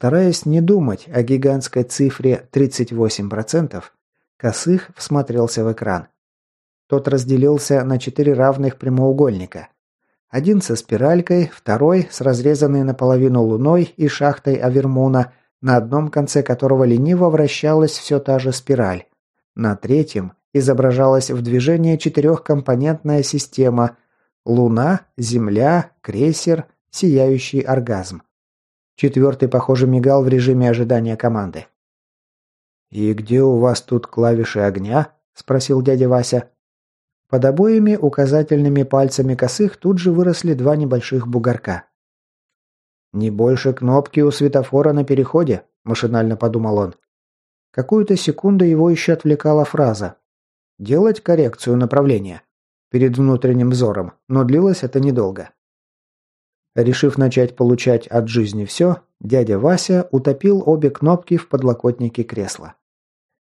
Стараясь не думать о гигантской цифре 38%, Косых всмотрелся в экран. Тот разделился на четыре равных прямоугольника. Один со спиралькой, второй с разрезанной наполовину луной и шахтой Авермуна, на одном конце которого лениво вращалась все та же спираль. На третьем изображалась в движении четырехкомпонентная система Луна, Земля, крейсер, сияющий оргазм. Четвертый, похоже, мигал в режиме ожидания команды. «И где у вас тут клавиши огня?» – спросил дядя Вася. Под обоими указательными пальцами косых тут же выросли два небольших бугорка. «Не больше кнопки у светофора на переходе», – машинально подумал он. Какую-то секунду его еще отвлекала фраза «делать коррекцию направления» перед внутренним взором, но длилось это недолго. Решив начать получать от жизни все, дядя Вася утопил обе кнопки в подлокотнике кресла.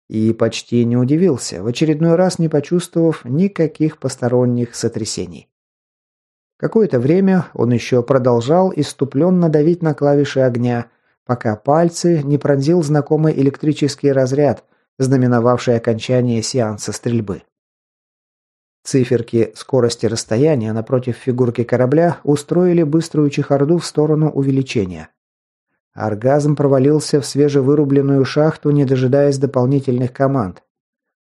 И почти не удивился, в очередной раз не почувствовав никаких посторонних сотрясений. Какое-то время он еще продолжал иступленно давить на клавиши огня, пока пальцы не пронзил знакомый электрический разряд, знаменовавший окончание сеанса стрельбы. Циферки скорости расстояния напротив фигурки корабля устроили быструю чехарду в сторону увеличения. Оргазм провалился в свежевырубленную шахту, не дожидаясь дополнительных команд.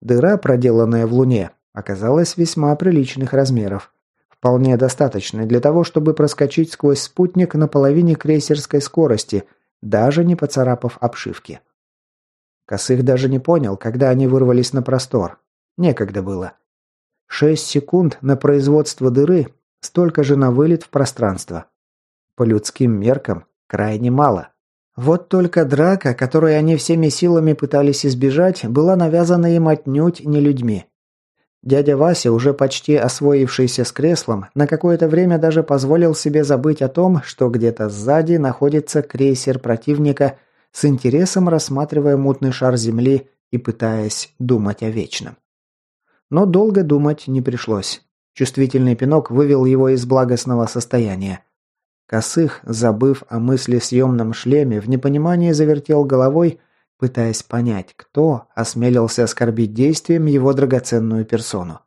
Дыра, проделанная в Луне, оказалась весьма приличных размеров. Вполне достаточной для того, чтобы проскочить сквозь спутник на половине крейсерской скорости, даже не поцарапав обшивки. Косых даже не понял, когда они вырвались на простор. Некогда было. Шесть секунд на производство дыры, столько же на вылет в пространство. По людским меркам крайне мало. Вот только драка, которую они всеми силами пытались избежать, была навязана им отнюдь не людьми. Дядя Вася, уже почти освоившийся с креслом, на какое-то время даже позволил себе забыть о том, что где-то сзади находится крейсер противника, с интересом рассматривая мутный шар Земли и пытаясь думать о вечном. Но долго думать не пришлось. Чувствительный пинок вывел его из благостного состояния. Косых, забыв о мысли съемном шлеме, в непонимании завертел головой, пытаясь понять, кто осмелился оскорбить действием его драгоценную персону.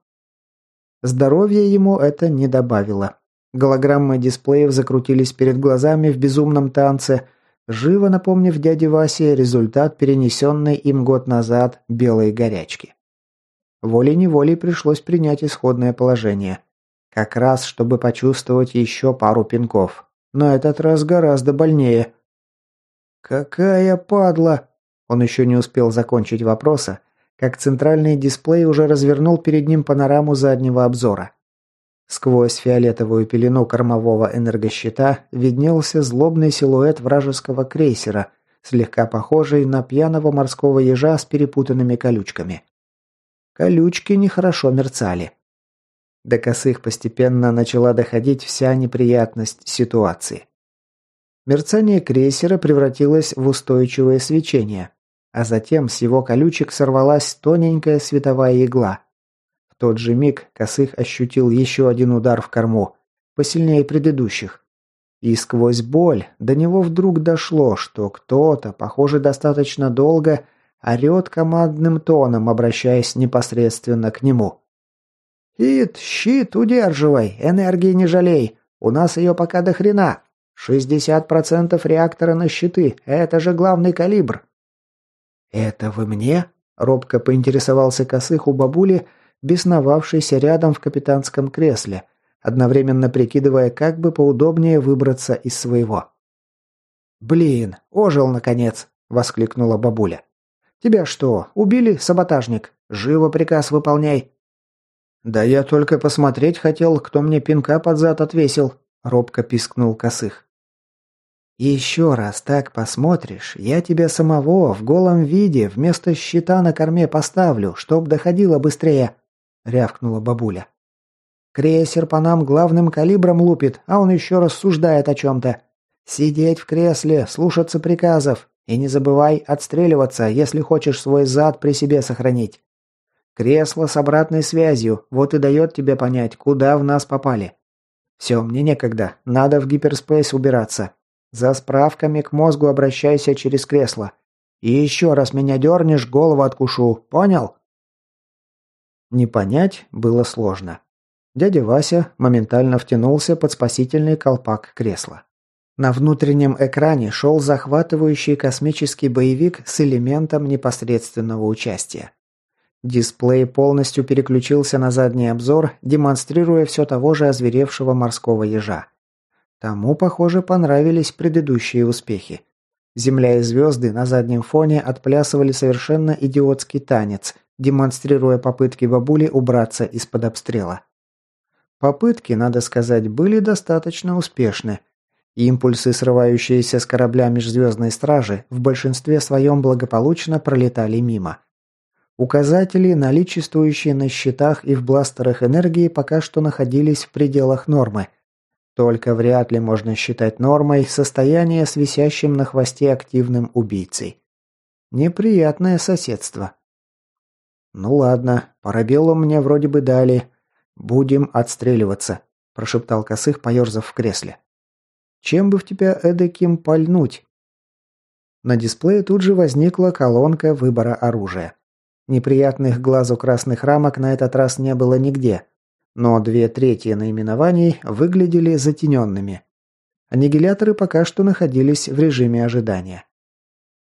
Здоровья ему это не добавило. Голограммы дисплеев закрутились перед глазами в безумном танце, живо напомнив дяде Васе результат перенесенной им год назад белой горячки. Волей-неволей пришлось принять исходное положение. Как раз, чтобы почувствовать еще пару пинков. Но этот раз гораздо больнее. «Какая падла!» Он еще не успел закончить вопроса, как центральный дисплей уже развернул перед ним панораму заднего обзора. Сквозь фиолетовую пелену кормового энергощита виднелся злобный силуэт вражеского крейсера, слегка похожий на пьяного морского ежа с перепутанными колючками. Колючки нехорошо мерцали. До косых постепенно начала доходить вся неприятность ситуации. Мерцание крейсера превратилось в устойчивое свечение, а затем с его колючек сорвалась тоненькая световая игла. В тот же миг Косых ощутил еще один удар в корму, посильнее предыдущих. И сквозь боль до него вдруг дошло, что кто-то, похоже, достаточно долго орет командным тоном, обращаясь непосредственно к нему. «Хит, щит, удерживай, энергии не жалей, у нас ее пока до хрена. 60% реактора на щиты, это же главный калибр». «Это вы мне?» – робко поинтересовался Косых у бабули, бесновавшейся рядом в капитанском кресле, одновременно прикидывая, как бы поудобнее выбраться из своего. «Блин, ожил наконец!» – воскликнула бабуля. «Тебя что, убили, саботажник? Живо приказ выполняй!» «Да я только посмотреть хотел, кто мне пинка под зад отвесил», — робко пискнул Косых. «Еще раз так посмотришь, я тебя самого в голом виде вместо щита на корме поставлю, чтоб доходило быстрее», — рявкнула бабуля. «Крейсер по нам главным калибром лупит, а он еще рассуждает о чем-то. Сидеть в кресле, слушаться приказов, и не забывай отстреливаться, если хочешь свой зад при себе сохранить. Кресло с обратной связью, вот и дает тебе понять, куда в нас попали. Все, мне некогда, надо в гиперспейс убираться. За справками к мозгу обращайся через кресло. И еще раз меня дернешь, голову откушу. Понял?» Не понять было сложно. Дядя Вася моментально втянулся под спасительный колпак кресла. На внутреннем экране шел захватывающий космический боевик с элементом непосредственного участия. Дисплей полностью переключился на задний обзор, демонстрируя все того же озверевшего морского ежа. Тому, похоже, понравились предыдущие успехи. Земля и звезды на заднем фоне отплясывали совершенно идиотский танец, демонстрируя попытки бабули убраться из-под обстрела. Попытки, надо сказать, были достаточно успешны. Импульсы, срывающиеся с корабля межзвездной стражи, в большинстве своем благополучно пролетали мимо. Указатели, наличествующие на счетах и в бластерах энергии, пока что находились в пределах нормы – только вряд ли можно считать нормой состояние с висящим на хвосте активным убийцей. Неприятное соседство. «Ну ладно, парабеллум мне вроде бы дали. Будем отстреливаться», – прошептал Косых, поерзав в кресле. «Чем бы в тебя эдаким пальнуть?» На дисплее тут же возникла колонка выбора оружия. Неприятных глазу красных рамок на этот раз не было нигде – но две трети наименований выглядели затененными. Аннигиляторы пока что находились в режиме ожидания.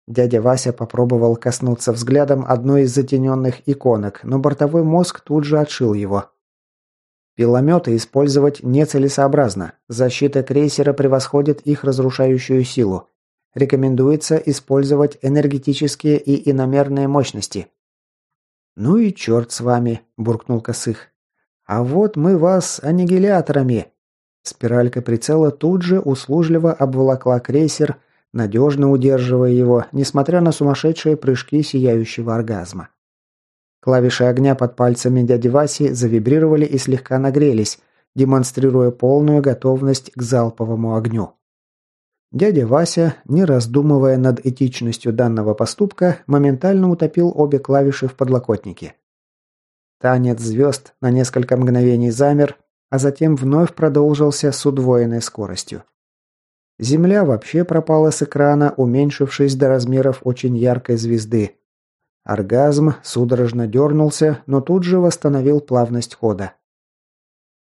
Дядя Вася попробовал коснуться взглядом одной из затененных иконок, но бортовой мозг тут же отшил его. Пилометы использовать нецелесообразно. Защита крейсера превосходит их разрушающую силу. Рекомендуется использовать энергетические и иномерные мощности. «Ну и черт с вами», – буркнул Косых. А вот мы вас аннигиляторами. Спиралька прицела тут же услужливо обволокла крейсер, надежно удерживая его, несмотря на сумасшедшие прыжки сияющего оргазма. Клавиши огня под пальцами дяди Васи завибрировали и слегка нагрелись, демонстрируя полную готовность к залповому огню. Дядя Вася, не раздумывая над этичностью данного поступка, моментально утопил обе клавиши в подлокотнике. Танец звезд на несколько мгновений замер, а затем вновь продолжился с удвоенной скоростью. Земля вообще пропала с экрана, уменьшившись до размеров очень яркой звезды. Оргазм судорожно дернулся, но тут же восстановил плавность хода.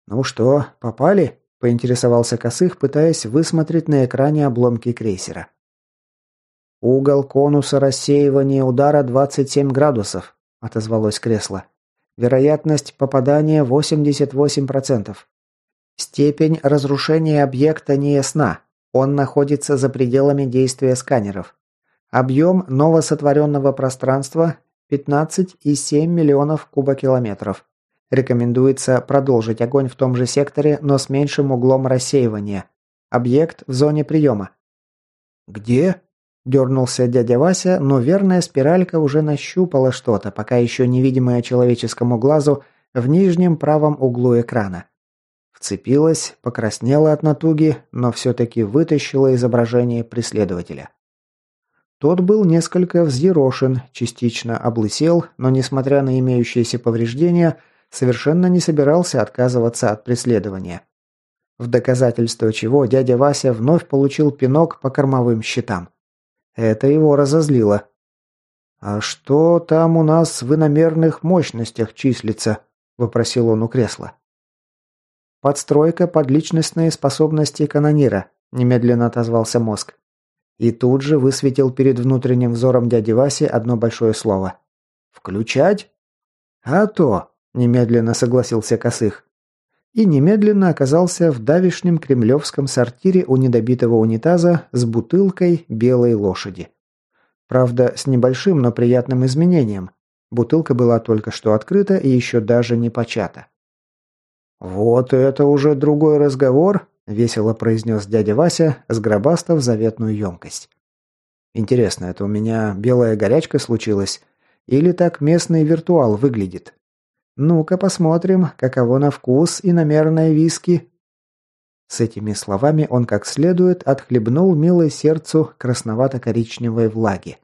«Ну что, попали?» – поинтересовался Косых, пытаясь высмотреть на экране обломки крейсера. «Угол конуса рассеивания удара 27 градусов», – отозвалось кресло. Вероятность попадания 88%. Степень разрушения объекта не ясна. Он находится за пределами действия сканеров. Объем новосотворенного пространства 15,7 миллионов кубокилометров. Рекомендуется продолжить огонь в том же секторе, но с меньшим углом рассеивания. Объект в зоне приема. «Где?» Дернулся дядя Вася, но верная спиралька уже нащупала что-то, пока еще невидимое человеческому глазу, в нижнем правом углу экрана. Вцепилась, покраснела от натуги, но все-таки вытащила изображение преследователя. Тот был несколько взъерошен, частично облысел, но, несмотря на имеющиеся повреждения, совершенно не собирался отказываться от преследования. В доказательство чего дядя Вася вновь получил пинок по кормовым щитам. Это его разозлило. «А что там у нас в иномерных мощностях числится?» – вопросил он у кресла. «Подстройка под личностные способности канонира», – немедленно отозвался мозг. И тут же высветил перед внутренним взором дяди Васи одно большое слово. «Включать?» «А то!» – немедленно согласился Косых и немедленно оказался в давишнем кремлевском сортире у недобитого унитаза с бутылкой белой лошади. Правда, с небольшим, но приятным изменением. Бутылка была только что открыта и еще даже не почата. «Вот это уже другой разговор», – весело произнес дядя Вася, сгробастав заветную емкость. «Интересно, это у меня белая горячка случилась? Или так местный виртуал выглядит?» Ну-ка посмотрим, каково на вкус иномерное виски». С этими словами он как следует отхлебнул милое сердцу красновато-коричневой влаги.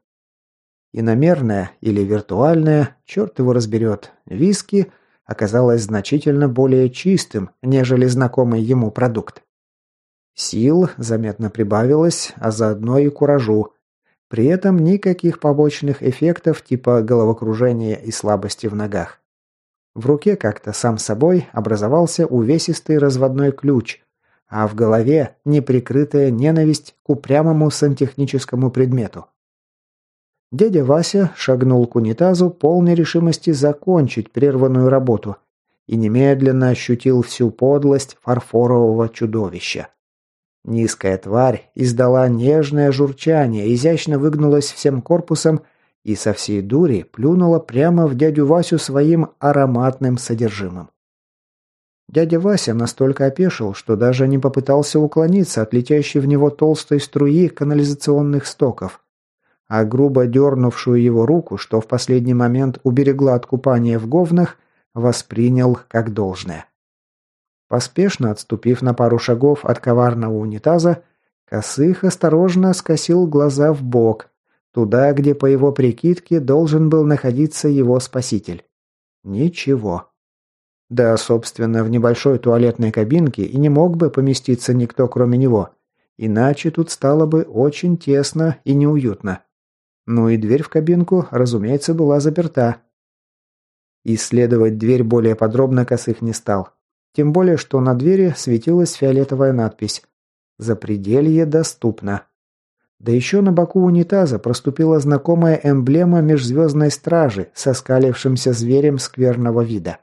Иномерное или виртуальное, черт его разберет, виски оказалось значительно более чистым, нежели знакомый ему продукт. Сил заметно прибавилось, а заодно и куражу. При этом никаких побочных эффектов типа головокружения и слабости в ногах. В руке как-то сам собой образовался увесистый разводной ключ, а в голове неприкрытая ненависть к упрямому сантехническому предмету. Дядя Вася шагнул к унитазу полной решимости закончить прерванную работу и немедленно ощутил всю подлость фарфорового чудовища. Низкая тварь издала нежное журчание, изящно выгнулась всем корпусом и со всей дури плюнула прямо в дядю Васю своим ароматным содержимым. Дядя Вася настолько опешил, что даже не попытался уклониться от летящей в него толстой струи канализационных стоков, а грубо дернувшую его руку, что в последний момент уберегла от купания в говнах, воспринял как должное. Поспешно отступив на пару шагов от коварного унитаза, Косых осторожно скосил глаза в бок, туда, где по его прикидке должен был находиться его спаситель. Ничего. Да, собственно, в небольшой туалетной кабинке и не мог бы поместиться никто, кроме него. Иначе тут стало бы очень тесно и неуютно. Ну и дверь в кабинку, разумеется, была заперта. Исследовать дверь более подробно Косых не стал. Тем более, что на двери светилась фиолетовая надпись «Запределье доступно». Да еще на боку унитаза проступила знакомая эмблема межзвездной стражи со скалившимся зверем скверного вида.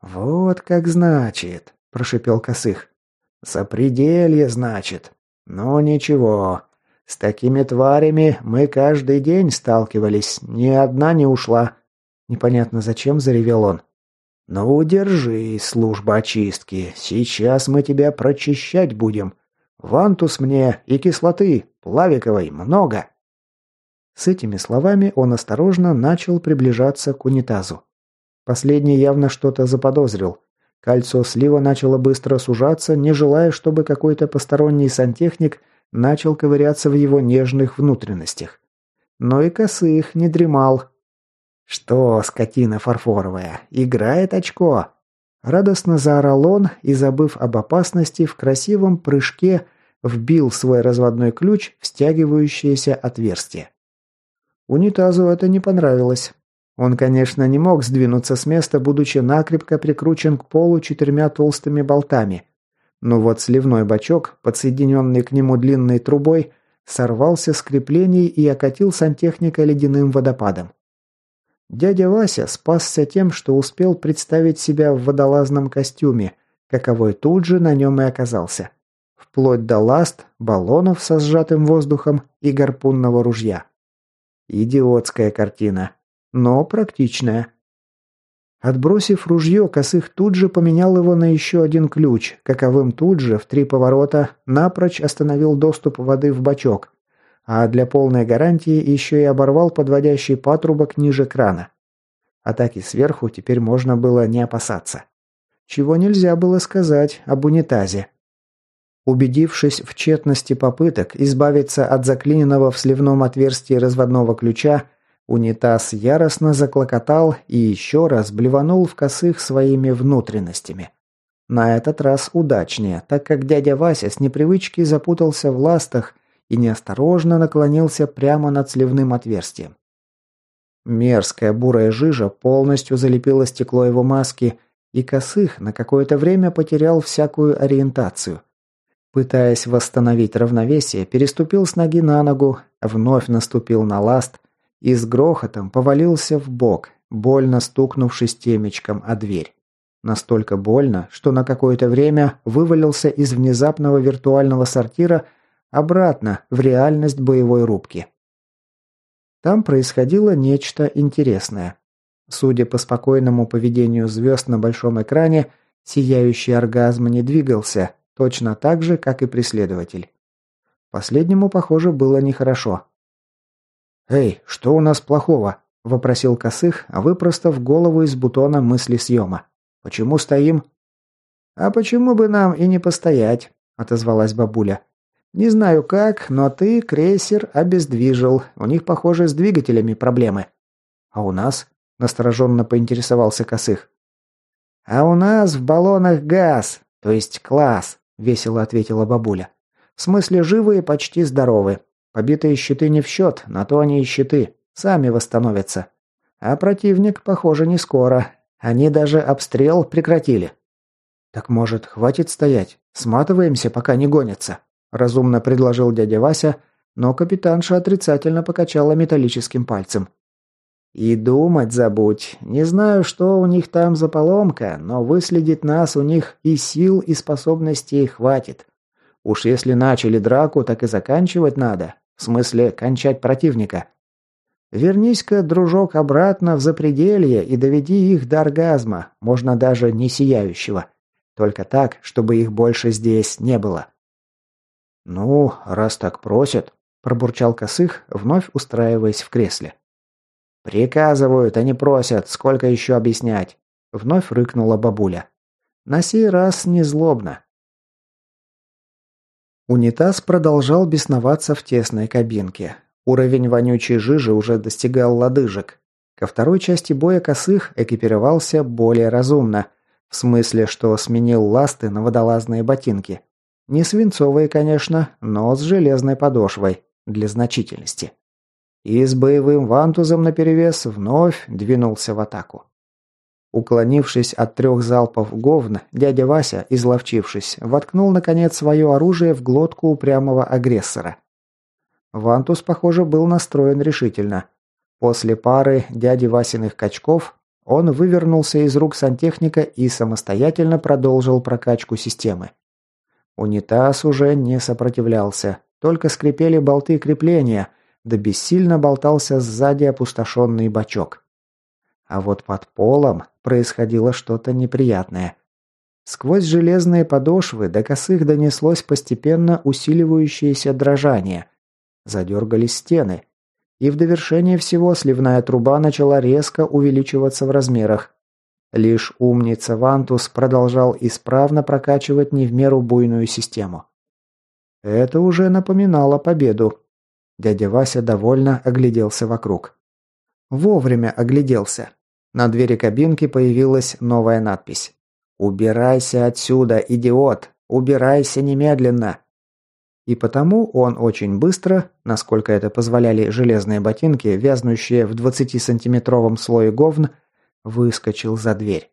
«Вот как значит», – прошипел Косых. «Запределье, значит. Ну ничего, с такими тварями мы каждый день сталкивались, ни одна не ушла. Непонятно зачем заревел он. «Ну, удержи, служба очистки. Сейчас мы тебя прочищать будем. Вантус мне и кислоты, плавиковой, много». С этими словами он осторожно начал приближаться к унитазу. Последний явно что-то заподозрил. Кольцо слива начало быстро сужаться, не желая, чтобы какой-то посторонний сантехник – начал ковыряться в его нежных внутренностях. Но и косых не дремал. «Что, скотина фарфоровая, играет очко?» Радостно заорал он и, забыв об опасности, в красивом прыжке вбил свой разводной ключ в стягивающееся отверстие. Унитазу это не понравилось. Он, конечно, не мог сдвинуться с места, будучи накрепко прикручен к полу четырьмя толстыми болтами, но вот сливной бачок, подсоединенный к нему длинной трубой, сорвался с креплений и окатил сантехника ледяным водопадом. Дядя Вася спасся тем, что успел представить себя в водолазном костюме, каковой тут же на нем и оказался. Вплоть до ласт, баллонов со сжатым воздухом и гарпунного ружья. Идиотская картина, но практичная. Отбросив ружье, Косых тут же поменял его на еще один ключ, каковым тут же в три поворота напрочь остановил доступ воды в бачок, а для полной гарантии еще и оборвал подводящий патрубок ниже крана. Атаки сверху теперь можно было не опасаться. Чего нельзя было сказать об унитазе. Убедившись в тщетности попыток избавиться от заклиненного в сливном отверстии разводного ключа, Унитаз яростно заклокотал и еще раз блеванул в косых своими внутренностями. На этот раз удачнее, так как дядя Вася с непривычки запутался в ластах и неосторожно наклонился прямо над сливным отверстием. Мерзкая бурая жижа полностью залепила стекло его маски, и Косых на какое-то время потерял всякую ориентацию. Пытаясь восстановить равновесие, переступил с ноги на ногу, вновь наступил на ласт и с грохотом повалился в бок, больно стукнувшись темечком о дверь. Настолько больно, что на какое-то время вывалился из внезапного виртуального сортира обратно в реальность боевой рубки. Там происходило нечто интересное. Судя по спокойному поведению звезд на большом экране, сияющий оргазм не двигался, точно так же, как и преследователь. Последнему, похоже, было нехорошо. «Эй, что у нас плохого?» – вопросил Косых, выпростав голову из бутона мысли съема. «Почему стоим?» «А почему бы нам и не постоять?» – отозвалась бабуля. «Не знаю как, но ты крейсер обездвижил. У них, похоже, с двигателями проблемы». «А у нас?» – настороженно поинтересовался Косых. «А у нас в баллонах газ, то есть класс», – весело ответила бабуля. «В смысле живы и почти здоровы. Побитые щиты не в счет, на то они и щиты. Сами восстановятся. А противник, похоже, не скоро. Они даже обстрел прекратили». «Так, может, хватит стоять? Сматываемся, пока не гонятся?» – разумно предложил дядя Вася, но капитанша отрицательно покачала металлическим пальцем. «И думать забудь. Не знаю, что у них там за поломка, но выследить нас у них и сил, и способностей хватит. Уж если начали драку, так и заканчивать надо. В смысле, кончать противника. Вернись-ка, дружок, обратно в запределье и доведи их до оргазма, можно даже не сияющего. Только так, чтобы их больше здесь не было». «Ну, раз так просят», – пробурчал Косых, вновь устраиваясь в кресле. «Приказывают, они просят, сколько еще объяснять?» Вновь рыкнула бабуля. На сей раз не злобно. Унитаз продолжал бесноваться в тесной кабинке. Уровень вонючей жижи уже достигал лодыжек. Ко второй части боя косых экипировался более разумно. В смысле, что сменил ласты на водолазные ботинки. Не свинцовые, конечно, но с железной подошвой. Для значительности и с боевым вантузом наперевес вновь двинулся в атаку. Уклонившись от трех залпов говна, дядя Вася, изловчившись, воткнул, наконец, свое оружие в глотку упрямого агрессора. Вантус, похоже, был настроен решительно. После пары дяди Васиных качков он вывернулся из рук сантехника и самостоятельно продолжил прокачку системы. Унитаз уже не сопротивлялся, только скрипели болты крепления – да бессильно болтался сзади опустошенный бачок. А вот под полом происходило что-то неприятное. Сквозь железные подошвы до косых донеслось постепенно усиливающееся дрожание. Задергались стены. И в довершение всего сливная труба начала резко увеличиваться в размерах. Лишь умница Вантус продолжал исправно прокачивать не в меру буйную систему. Это уже напоминало победу, Дядя Вася довольно огляделся вокруг. Вовремя огляделся. На двери кабинки появилась новая надпись. «Убирайся отсюда, идиот! Убирайся немедленно!» И потому он очень быстро, насколько это позволяли железные ботинки, вязнущие в 20-сантиметровом слое говн, выскочил за дверь.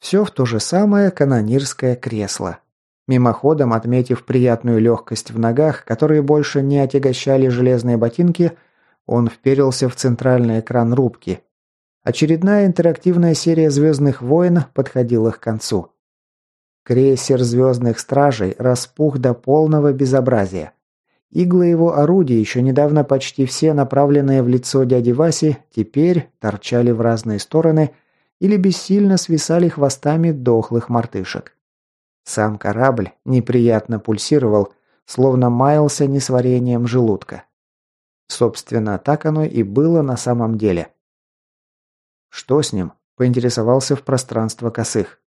Все в то же самое канонирское кресло. Мимоходом отметив приятную легкость в ногах, которые больше не отягощали железные ботинки, он вперился в центральный экран рубки. Очередная интерактивная серия «Звездных войн» подходила к концу. Крейсер «Звездных стражей» распух до полного безобразия. Иглы его орудий, еще недавно почти все направленные в лицо дяди Васи, теперь торчали в разные стороны или бессильно свисали хвостами дохлых мартышек. Сам корабль неприятно пульсировал, словно маялся несварением желудка. Собственно, так оно и было на самом деле. «Что с ним?» – поинтересовался в пространство косых.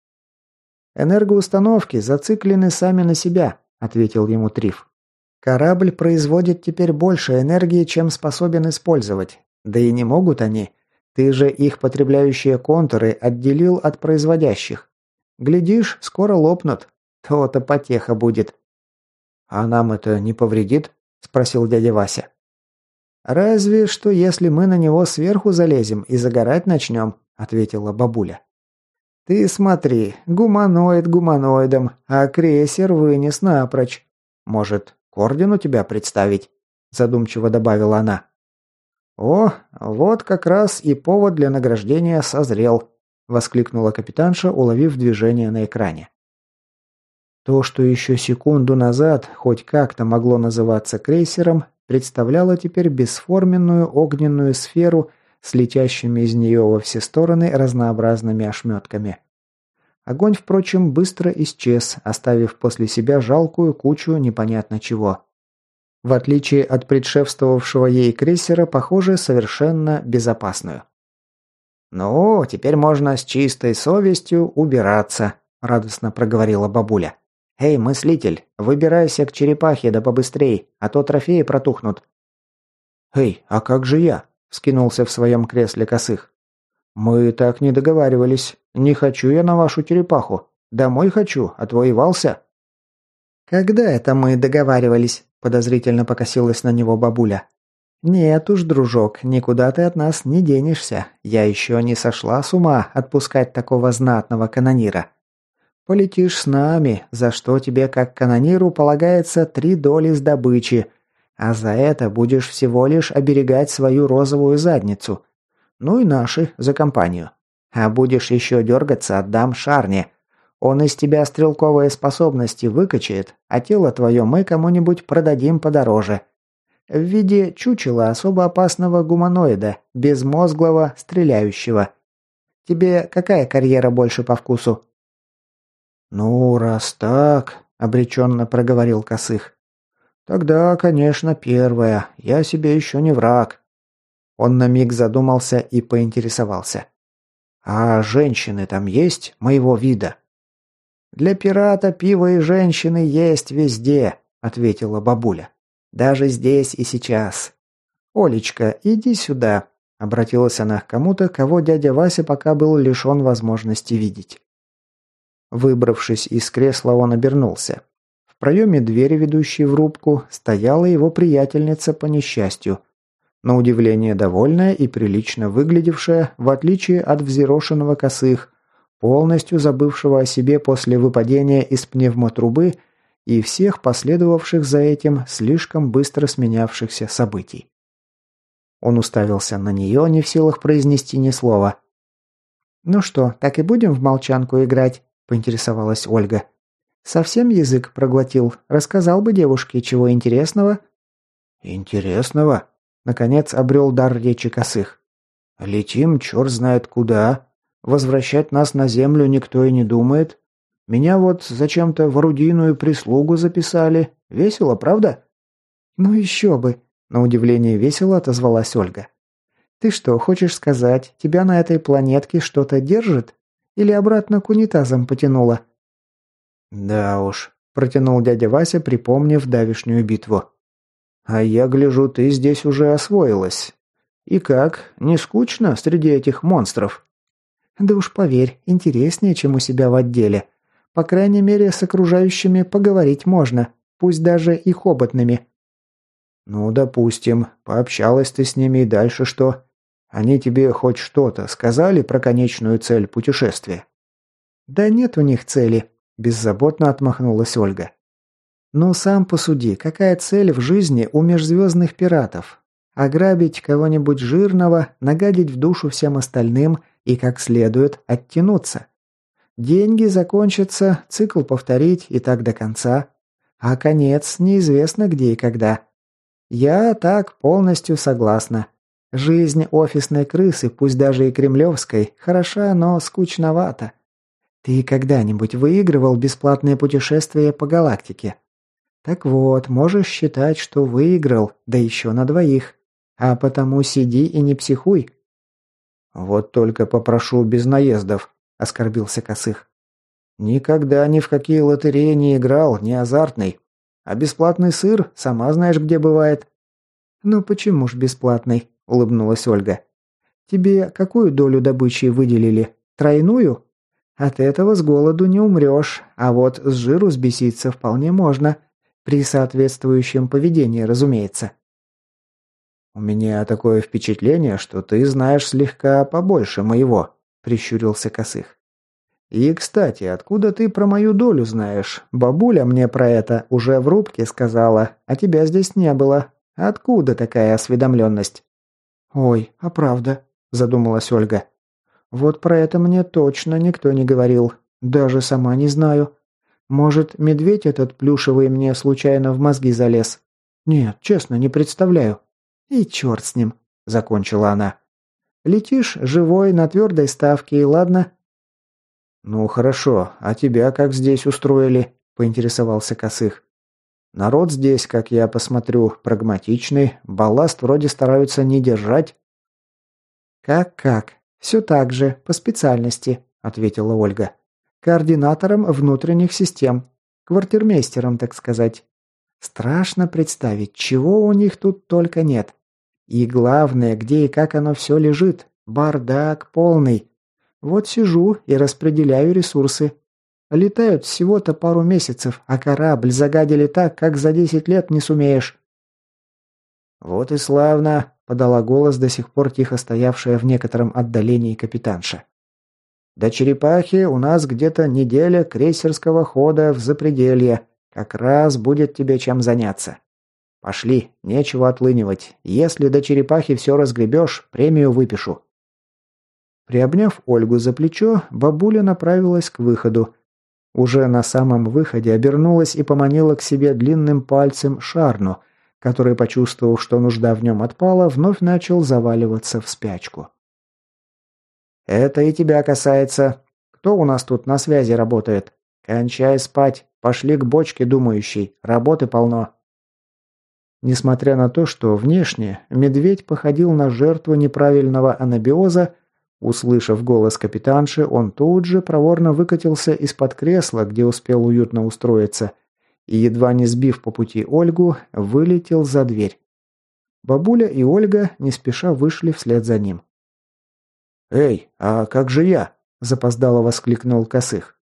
«Энергоустановки зациклены сами на себя», – ответил ему Триф. «Корабль производит теперь больше энергии, чем способен использовать. Да и не могут они. Ты же их потребляющие контуры отделил от производящих. Глядишь, скоро лопнут. То-то потеха будет. А нам это не повредит? Спросил дядя Вася. Разве что если мы на него сверху залезем и загорать начнем, ответила бабуля. Ты смотри, гуманоид гуманоидом, а крейсер вынес напрочь. Может, к ордену тебя представить? Задумчиво добавила она. О, вот как раз и повод для награждения созрел. – воскликнула капитанша, уловив движение на экране. То, что еще секунду назад хоть как-то могло называться крейсером, представляло теперь бесформенную огненную сферу с летящими из нее во все стороны разнообразными ошметками. Огонь, впрочем, быстро исчез, оставив после себя жалкую кучу непонятно чего. В отличие от предшествовавшего ей крейсера, похоже, совершенно безопасную. «Ну, теперь можно с чистой совестью убираться», – радостно проговорила бабуля. «Эй, мыслитель, выбирайся к черепахе да побыстрей, а то трофеи протухнут». «Эй, а как же я?» – вскинулся в своем кресле косых. «Мы так не договаривались. Не хочу я на вашу черепаху. Домой хочу, отвоевался». «Когда это мы договаривались?» – подозрительно покосилась на него бабуля. «Нет уж, дружок, никуда ты от нас не денешься. Я еще не сошла с ума отпускать такого знатного канонира. Полетишь с нами, за что тебе как канониру полагается три доли с добычи, а за это будешь всего лишь оберегать свою розовую задницу. Ну и наши за компанию. А будешь еще дергаться, отдам Шарне. Он из тебя стрелковые способности выкачает, а тело твое мы кому-нибудь продадим подороже. В виде чучела особо опасного гуманоида, безмозглого, стреляющего. Тебе какая карьера больше по вкусу?» «Ну, раз так», — обреченно проговорил Косых. «Тогда, конечно, первая. Я себе еще не враг». Он на миг задумался и поинтересовался. «А женщины там есть моего вида?» «Для пирата пиво и женщины есть везде», — ответила бабуля. «Даже здесь и сейчас. Олечка, иди сюда», — обратилась она к кому-то, кого дядя Вася пока был лишен возможности видеть. Выбравшись из кресла, он обернулся. В проеме двери, ведущей в рубку, стояла его приятельница по несчастью. На удивление довольная и прилично выглядевшая, в отличие от взъерошенного косых, полностью забывшего о себе после выпадения из пневмотрубы и всех последовавших за этим слишком быстро сменявшихся событий. Он уставился на нее, не в силах произнести ни слова. «Ну что, так и будем в молчанку играть?» – поинтересовалась Ольга. «Совсем язык проглотил. Рассказал бы девушке, чего интересного?» «Интересного?» – наконец обрел дар речи косых. «Летим черт знает куда. Возвращать нас на землю никто и не думает. Меня вот зачем-то в орудийную прислугу записали. Весело, правда?» «Ну еще бы!» – на удивление весело отозвалась Ольга. «Ты что, хочешь сказать, тебя на этой планетке что-то держит? Или обратно к унитазам потянуло?» «Да уж», – протянул дядя Вася, припомнив давишнюю битву. «А я гляжу, ты здесь уже освоилась. И как, не скучно среди этих монстров?» Да уж поверь, интереснее, чем у себя в отделе. По крайней мере, с окружающими поговорить можно, пусть даже и хоботными. Ну, допустим, пообщалась ты с ними и дальше что? Они тебе хоть что-то сказали про конечную цель путешествия? Да нет у них цели, беззаботно отмахнулась Ольга. Ну, сам посуди, какая цель в жизни у межзвездных пиратов? Ограбить кого-нибудь жирного, нагадить в душу всем остальным – и как следует оттянуться. Деньги закончатся, цикл повторить и так до конца. А конец неизвестно где и когда. Я так полностью согласна. Жизнь офисной крысы, пусть даже и кремлевской, хороша, но скучновата. Ты когда-нибудь выигрывал бесплатное путешествие по галактике? Так вот, можешь считать, что выиграл, да еще на двоих. А потому сиди и не психуй. «Вот только попрошу без наездов», – оскорбился Косых. «Никогда ни в какие лотереи не играл, не азартный. А бесплатный сыр, сама знаешь, где бывает». «Ну почему ж бесплатный?» – улыбнулась Ольга. «Тебе какую долю добычи выделили? Тройную? От этого с голоду не умрешь, а вот с жиру сбеситься вполне можно. При соответствующем поведении, разумеется». «У меня такое впечатление, что ты знаешь слегка побольше моего», – прищурился Косых. «И, кстати, откуда ты про мою долю знаешь? Бабуля мне про это уже в рубке сказала, а тебя здесь не было. Откуда такая осведомленность?» «Ой, а правда», – задумалась Ольга. «Вот про это мне точно никто не говорил. Даже сама не знаю. Может, медведь этот плюшевый мне случайно в мозги залез? Нет, честно, не представляю». «И черт с ним», — закончила она. «Летишь живой на твердой ставке, и ладно?» «Ну хорошо, а тебя как здесь устроили?» – поинтересовался Косых. «Народ здесь, как я посмотрю, прагматичный, балласт вроде стараются не держать». «Как-как? Все так же, по специальности», – ответила Ольга. «Координатором внутренних систем. Квартирмейстером, так сказать. Страшно представить, чего у них тут только нет. И главное, где и как оно все лежит. Бардак полный. Вот сижу и распределяю ресурсы. Летают всего-то пару месяцев, а корабль загадили так, как за десять лет не сумеешь». «Вот и славно», — подала голос до сих пор тихо стоявшая в некотором отдалении капитанша. «До черепахи у нас где-то неделя крейсерского хода в запределье. Как раз будет тебе чем заняться. Пошли, нечего отлынивать. Если до черепахи все разгребешь, премию выпишу». Приобняв Ольгу за плечо, бабуля направилась к выходу. Уже на самом выходе обернулась и поманила к себе длинным пальцем Шарну, который, почувствовав, что нужда в нем отпала, вновь начал заваливаться в спячку. «Это и тебя касается. Кто у нас тут на связи работает? Кончай спать. Пошли к бочке думающей. Работы полно». Несмотря на то, что внешне медведь походил на жертву неправильного анабиоза, услышав голос капитанши, он тут же проворно выкатился из-под кресла, где успел уютно устроиться – и, едва не сбив по пути Ольгу, вылетел за дверь. Бабуля и Ольга не спеша вышли вслед за ним. «Эй, а как же я?» – запоздало воскликнул Косых.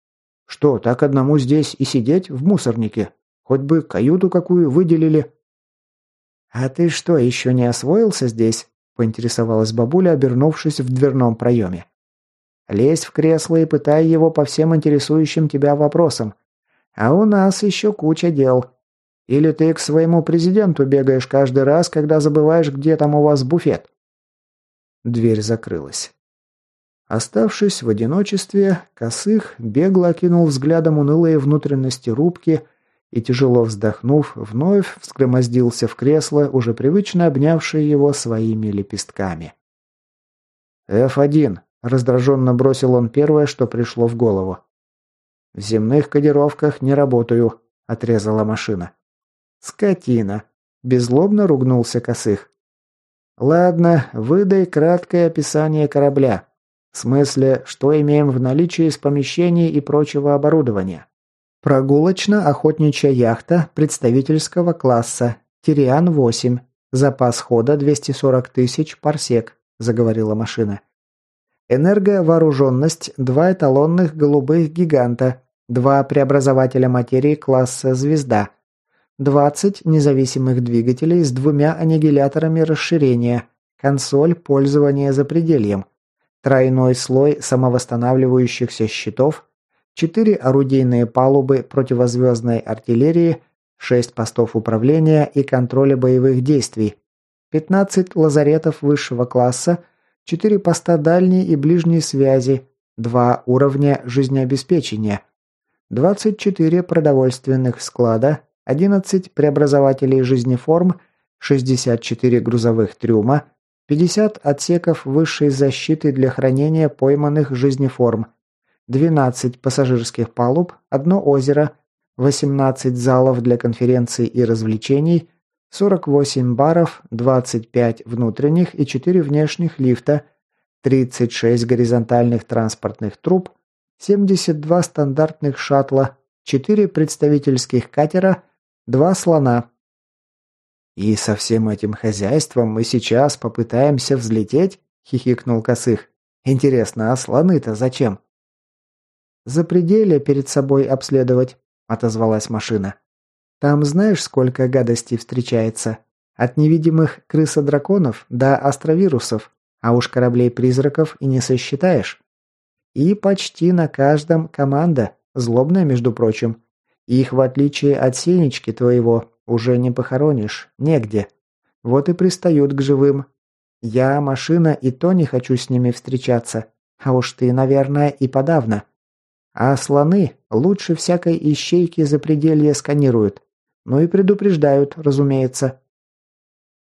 «Что, так одному здесь и сидеть в мусорнике? Хоть бы каюту какую выделили». «А ты что, еще не освоился здесь?» – поинтересовалась бабуля, обернувшись в дверном проеме. «Лезь в кресло и пытай его по всем интересующим тебя вопросам. А у нас еще куча дел. Или ты к своему президенту бегаешь каждый раз, когда забываешь, где там у вас буфет?» Дверь закрылась. Оставшись в одиночестве, Косых бегло окинул взглядом унылые внутренности рубки и, тяжело вздохнув, вновь взгромоздился в кресло, уже привычно обнявшее его своими лепестками. «Ф-1», — раздраженно бросил он первое, что пришло в голову. «В земных кодировках не работаю», – отрезала машина. «Скотина!» – беззлобно ругнулся Косых. «Ладно, выдай краткое описание корабля. В смысле, что имеем в наличии из помещений и прочего оборудования?» «Прогулочно-охотничья яхта представительского класса. Тириан-8. Запас хода 240 тысяч парсек», – заговорила машина. Энерговооруженность – два эталонных голубых гиганта, два преобразователя материи класса «Звезда», 20 независимых двигателей с двумя аннигиляторами расширения, консоль пользования запредельем, тройной слой самовосстанавливающихся щитов, 4 орудийные палубы противозвездной артиллерии, 6 постов управления и контроля боевых действий, 15 лазаретов высшего класса – 4 поста дальней и ближней связи, 2 уровня жизнеобеспечения, 24 продовольственных склада, 11 преобразователей жизнеформ, 64 грузовых трюма, 50 отсеков высшей защиты для хранения пойманных жизнеформ, 12 пассажирских палуб, одно озеро, 18 залов для конференций и развлечений, 48 баров, 25 внутренних и 4 внешних лифта, 36 горизонтальных транспортных труб, 72 стандартных шаттла, 4 представительских катера, 2 слона. «И со всем этим хозяйством мы сейчас попытаемся взлететь?» – хихикнул Косых. «Интересно, а слоны-то зачем?» «За пределе перед собой обследовать», – отозвалась машина. Там знаешь, сколько гадостей встречается? От невидимых крысодраконов до астровирусов, а уж кораблей-призраков и не сосчитаешь. И почти на каждом команда, злобная, между прочим. Их, в отличие от сенечки твоего, уже не похоронишь, негде. Вот и пристают к живым. Я, машина, и то не хочу с ними встречаться. А уж ты, наверное, и подавно. А слоны лучше всякой ищейки запределья сканируют. Ну и предупреждают, разумеется.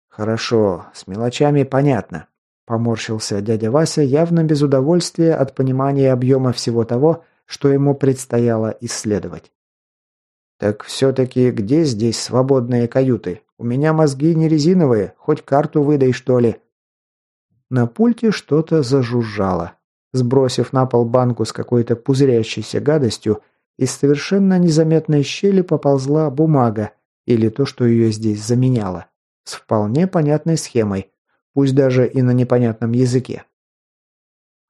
Хорошо, с мелочами понятно. Поморщился дядя Вася, явно без удовольствия от понимания объема всего того, что ему предстояло исследовать. «Так все-таки где здесь свободные каюты? У меня мозги не резиновые, хоть карту выдай, что ли». На пульте что-то зажужжало. Сбросив на пол банку с какой-то пузырящейся гадостью, из совершенно незаметной щели поползла бумага, или то, что ее здесь заменяло, с вполне понятной схемой, пусть даже и на непонятном языке.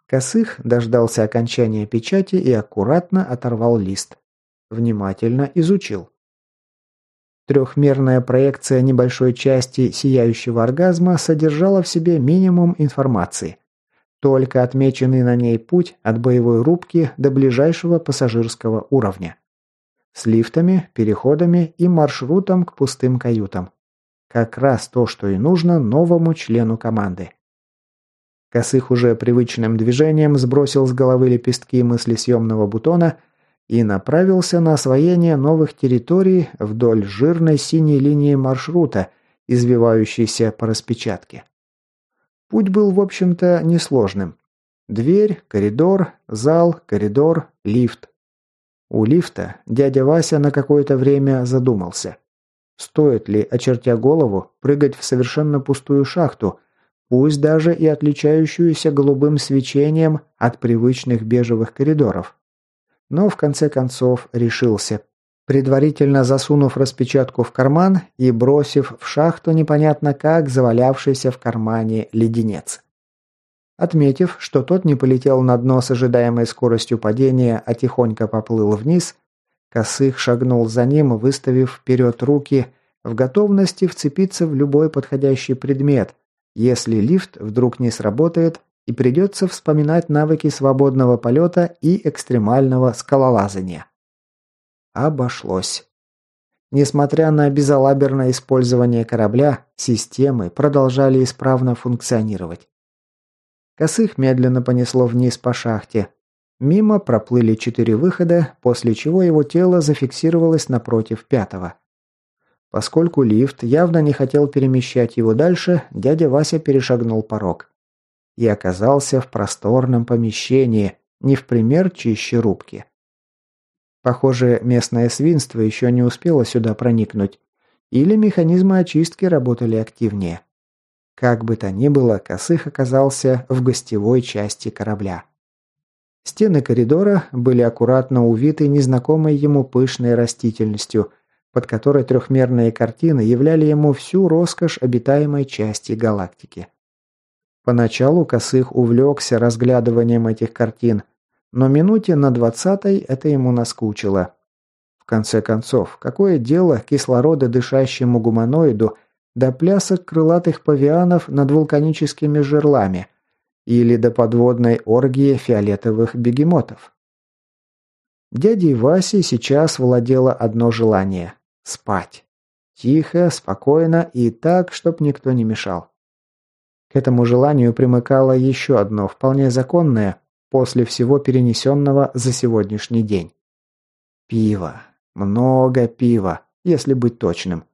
Косых дождался окончания печати и аккуратно оторвал лист. Внимательно изучил. Трехмерная проекция небольшой части сияющего оргазма содержала в себе минимум информации. Только отмеченный на ней путь от боевой рубки до ближайшего пассажирского уровня. С лифтами, переходами и маршрутом к пустым каютам. Как раз то, что и нужно новому члену команды. Косых уже привычным движением сбросил с головы лепестки мыслесъемного бутона и направился на освоение новых территорий вдоль жирной синей линии маршрута, извивающейся по распечатке. Путь был, в общем-то, несложным. Дверь, коридор, зал, коридор, лифт. У лифта дядя Вася на какое-то время задумался. Стоит ли, очертя голову, прыгать в совершенно пустую шахту, пусть даже и отличающуюся голубым свечением от привычных бежевых коридоров? Но в конце концов решился, предварительно засунув распечатку в карман и бросив в шахту непонятно как завалявшийся в кармане леденец. Отметив, что тот не полетел на дно с ожидаемой скоростью падения, а тихонько поплыл вниз, Косых шагнул за ним, выставив вперед руки, в готовности вцепиться в любой подходящий предмет, если лифт вдруг не сработает и придется вспоминать навыки свободного полета и экстремального скалолазания. Обошлось. Несмотря на безалаберное использование корабля, системы продолжали исправно функционировать. Косых медленно понесло вниз по шахте. Мимо проплыли четыре выхода, после чего его тело зафиксировалось напротив пятого. Поскольку лифт явно не хотел перемещать его дальше, дядя Вася перешагнул порог и оказался в просторном помещении, не в пример чище рубки. Похоже, местное свинство еще не успело сюда проникнуть, или механизмы очистки работали активнее. Как бы то ни было, Косых оказался в гостевой части корабля. Стены коридора были аккуратно увиты незнакомой ему пышной растительностью, под которой трехмерные картины являли ему всю роскошь обитаемой части галактики. Поначалу Косых увлекся разглядыванием этих картин, но минуте на двадцатой это ему наскучило. В конце концов, какое дело кислорододышащему гуманоиду до плясок крылатых павианов над вулканическими жерлами или до подводной оргии фиолетовых бегемотов? Дядей Васи сейчас владело одно желание – спать. Тихо, спокойно и так, чтоб никто не мешал. Этому желанию примыкало еще одно, вполне законное, после всего перенесенного за сегодняшний день. Пиво. Много пива, если быть точным.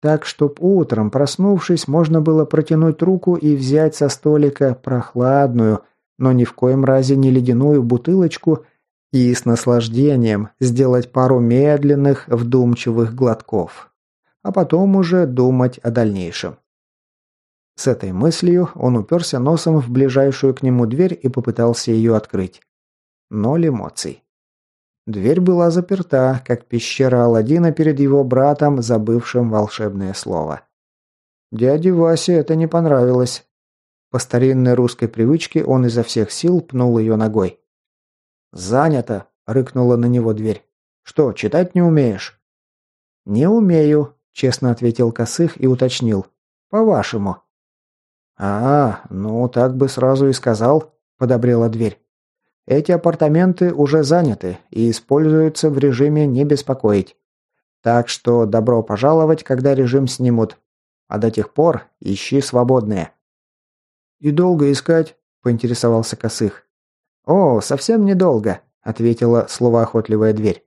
Так, чтоб утром, проснувшись, можно было протянуть руку и взять со столика прохладную, но ни в коем разе не ледяную бутылочку и с наслаждением сделать пару медленных, вдумчивых глотков. А потом уже думать о дальнейшем. С этой мыслью он уперся носом в ближайшую к нему дверь и попытался ее открыть. Ноль эмоций. Дверь была заперта, как пещера Аладдина перед его братом, забывшим волшебное слово. Дяде Васе это не понравилось. По старинной русской привычке он изо всех сил пнул ее ногой. «Занято!» – рыкнула на него дверь. «Что, читать не умеешь?» «Не умею», – честно ответил Косых и уточнил. «По-вашему». «А, ну так бы сразу и сказал», – подобрела дверь. «Эти апартаменты уже заняты и используются в режиме «не беспокоить». Так что добро пожаловать, когда режим снимут. А до тех пор ищи свободные». «И долго искать?» – поинтересовался Косых. «О, совсем недолго», – ответила словоохотливая дверь.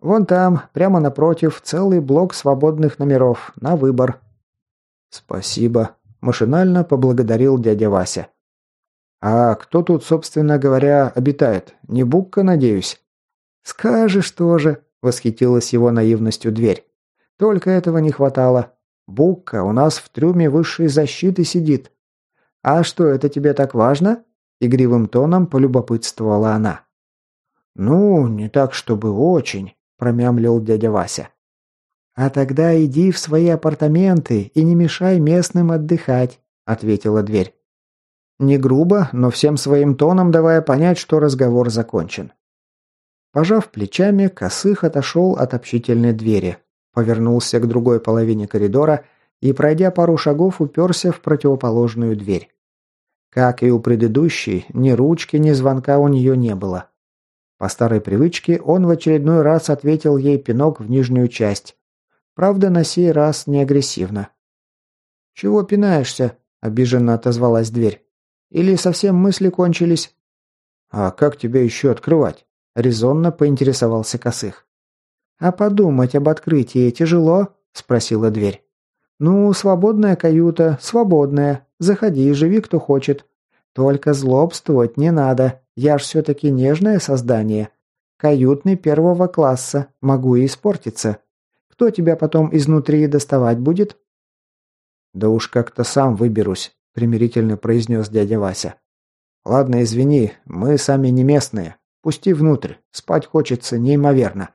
«Вон там, прямо напротив, целый блок свободных номеров, на выбор». «Спасибо», Машинально поблагодарил дядя Вася. «А кто тут, собственно говоря, обитает? Не Букка, надеюсь?» «Скажешь тоже», — восхитилась его наивностью дверь. «Только этого не хватало. Букка у нас в трюме высшей защиты сидит». «А что, это тебе так важно?» — игривым тоном полюбопытствовала она. «Ну, не так, чтобы очень», — промямлил дядя Вася. «А тогда иди в свои апартаменты и не мешай местным отдыхать», — ответила дверь. Не грубо, но всем своим тоном давая понять, что разговор закончен. Пожав плечами, Косых отошел от общительной двери, повернулся к другой половине коридора и, пройдя пару шагов, уперся в противоположную дверь. Как и у предыдущей, ни ручки, ни звонка у нее не было. По старой привычке он в очередной раз ответил ей пинок в нижнюю часть. Правда, на сей раз не агрессивно. «Чего пинаешься?» – обиженно отозвалась дверь. «Или совсем мысли кончились?» «А как тебя еще открывать?» – резонно поинтересовался Косых. «А подумать об открытии тяжело?» – спросила дверь. «Ну, свободная каюта, свободная. Заходи живи, кто хочет. Только злобствовать не надо. Я ж все-таки нежное создание. Каютный первого класса. Могу и испортиться. Кто тебя потом изнутри доставать будет?» «Да уж как-то сам выберусь», – примирительно произнес дядя Вася. «Ладно, извини, мы сами не местные. Пусти внутрь, спать хочется неимоверно».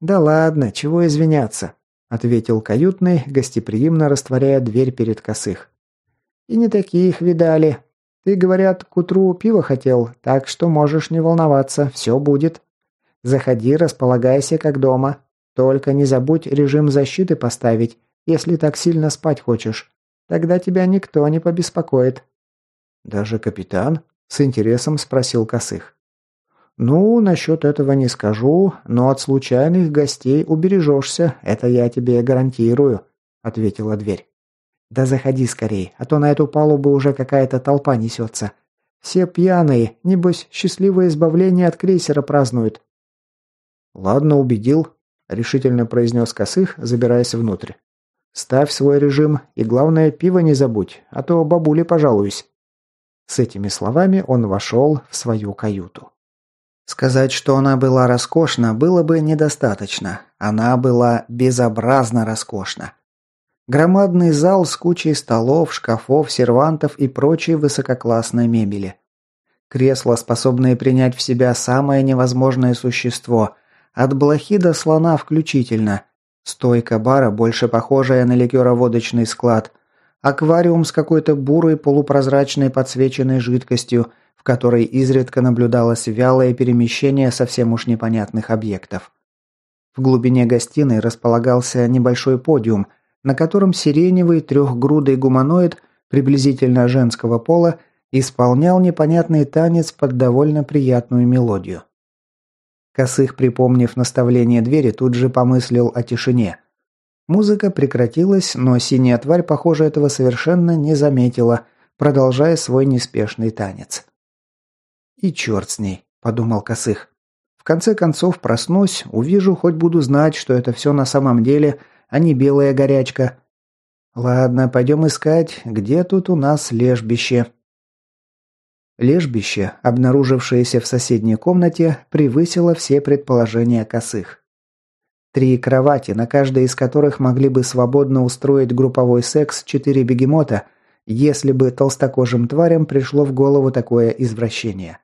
«Да ладно, чего извиняться», – ответил каютный, гостеприимно растворяя дверь перед косых. «И не таких видали. Ты, говорят, к утру пива хотел, так что можешь не волноваться, все будет. Заходи, располагайся как дома. Только не забудь режим защиты поставить, если так сильно спать хочешь. Тогда тебя никто не побеспокоит». «Даже капитан?» – с интересом спросил Косых. «Ну, насчет этого не скажу, но от случайных гостей убережешься, это я тебе гарантирую», – ответила дверь. «Да заходи скорей, а то на эту палубу уже какая-то толпа несется. Все пьяные, небось, счастливое избавление от крейсера празднуют». «Ладно, убедил», – решительно произнес Косых, забираясь внутрь. Ставь свой режим и, главное, пиво не забудь, а то бабуле пожалуюсь». С этими словами он вошел в свою каюту. Сказать, что она была роскошна, было бы недостаточно. Она была безобразно роскошна. Громадный зал с кучей столов, шкафов, сервантов и прочей высококлассной мебели. Кресла, способные принять в себя самое невозможное существо, от блохи до слона включительно – Стойка бара, больше похожая на ликероводочный склад. Аквариум с какой-то бурой полупрозрачной подсвеченной жидкостью, в которой изредка наблюдалось вялое перемещение совсем уж непонятных объектов. В глубине гостиной располагался небольшой подиум, на котором сиреневый трехгрудый гуманоид приблизительно женского пола исполнял непонятный танец под довольно приятную мелодию. Косых, припомнив наставление двери, тут же помыслил о тишине. Музыка прекратилась, но синяя тварь, похоже, этого совершенно не заметила, продолжая свой неспешный танец. «И черт с ней», – подумал Косых. «В конце концов проснусь, увижу, хоть буду знать, что это все на самом деле, а не белая горячка. Ладно, пойдем искать, где тут у нас лежбище». Лежбище, обнаружившееся в соседней комнате, превысило все предположения косых. Три кровати, на каждой из которых могли бы свободно устроить групповой секс четыре бегемота, если бы толстокожим тварям пришло в голову такое извращение.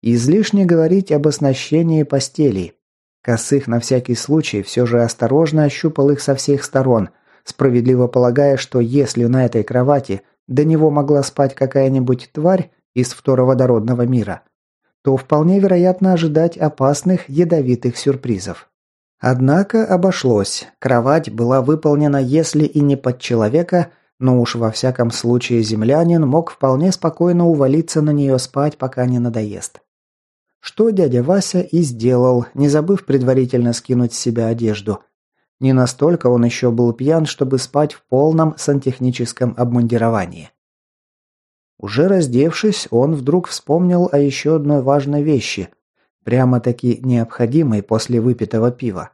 Излишне говорить об оснащении постелей. Косых на всякий случай все же осторожно ощупал их со всех сторон, справедливо полагая, что если на этой кровати до него могла спать какая-нибудь тварь, из второводородного мира, то вполне вероятно ожидать опасных ядовитых сюрпризов. Однако обошлось. Кровать была выполнена, если и не под человека, но уж во всяком случае землянин мог вполне спокойно увалиться на нее спать, пока не надоест. Что дядя Вася и сделал, не забыв предварительно скинуть с себя одежду. Не настолько он еще был пьян, чтобы спать в полном сантехническом обмундировании. Уже раздевшись, он вдруг вспомнил о еще одной важной вещи, прямо-таки необходимой после выпитого пива.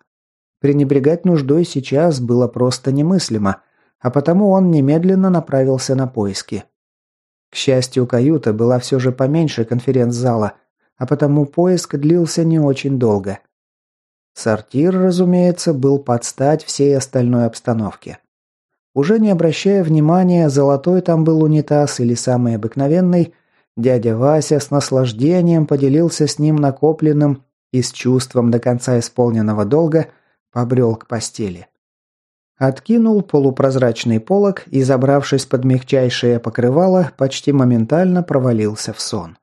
Пренебрегать нуждой сейчас было просто немыслимо, а потому он немедленно направился на поиски. К счастью, каюта была все же поменьше конференц-зала, а потому поиск длился не очень долго. Сортир, разумеется, был под стать всей остальной обстановке. Уже не обращая внимания, золотой там был унитаз или самый обыкновенный, дядя Вася с наслаждением поделился с ним накопленным и с чувством до конца исполненного долга побрел к постели. Откинул полупрозрачный полог и, забравшись под мягчайшее покрывало, почти моментально провалился в сон.